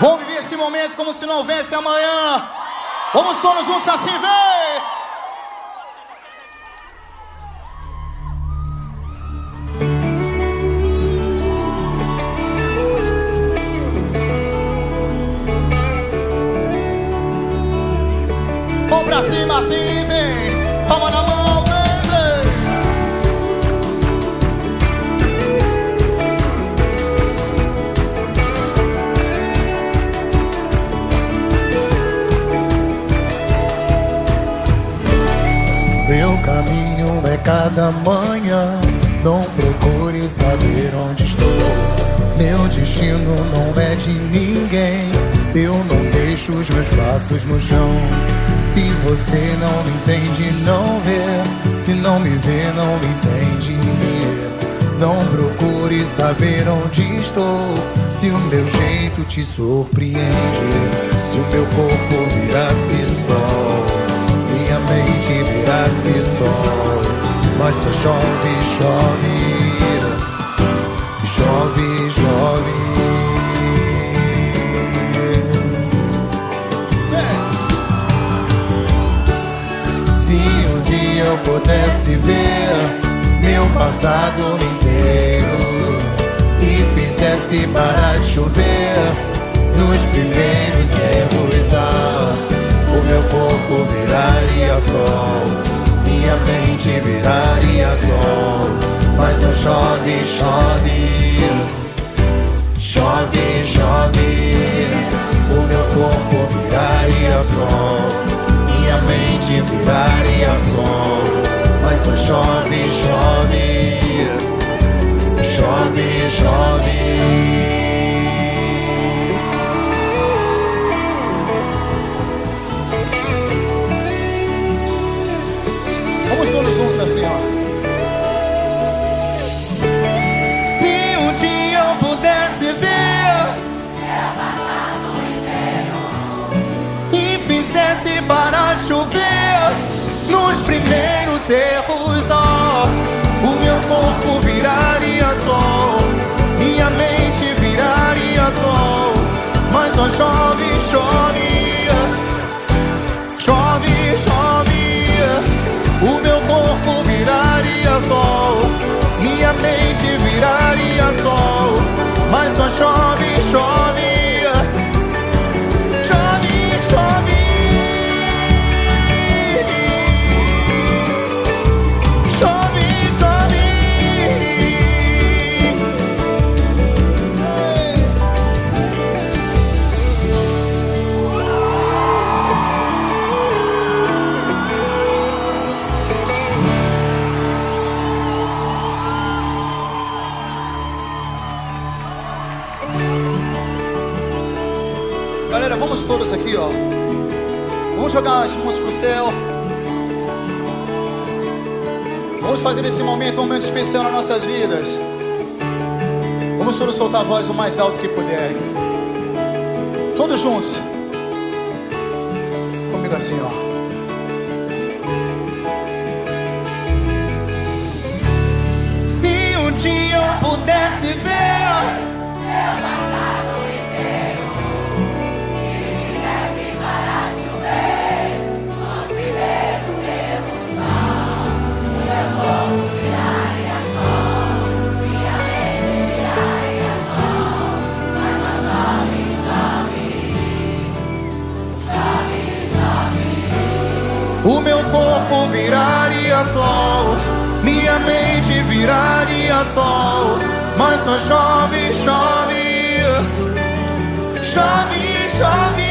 Vamos viver esse momento como se não houvesse amanhã. Vamos todos juntos assim, vem! Vamos pra cima assim, vem! Palma na mão, cada manhã. Não procure saber onde estou. Meu destino não é de ninguém. Eu não deixo os meus passos no chão. Se você não me entende, não vê. Se não me vê, não me entende. Não procure saber onde estou. Se o meu jeito te surpreende. Se o meu corpo virasse sol minha mente virasse sol, mas só chove, chove, chove, chove. Se um dia eu pudesse ver meu passado inteiro e fizesse parar de chover nos primeiros erros, ah, o meu corpo viraria sol, minha mente viraria sol, mas não chove, chove, chove, chove. O meu corpo viraria sol, minha mente viraria sol, mas só chove, chove, chove, chove. Vamos juntos assim, ó. Se um dia eu pudesse ver e fizesse parar de chover nos primeiros erros, Galera, vamos todos aqui, ó. Vamos jogar as mãos pro céu. Vamos fazer esse momento um momento especial nas nossas vidas. Vamos todos soltar a voz o mais alto que puderem. Todos juntos. Comigo assim, ó. Viraria sol, minha mente viraria sol, mas só chove, chove, chove, chove.